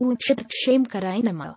Учеб Шейм Карайнама.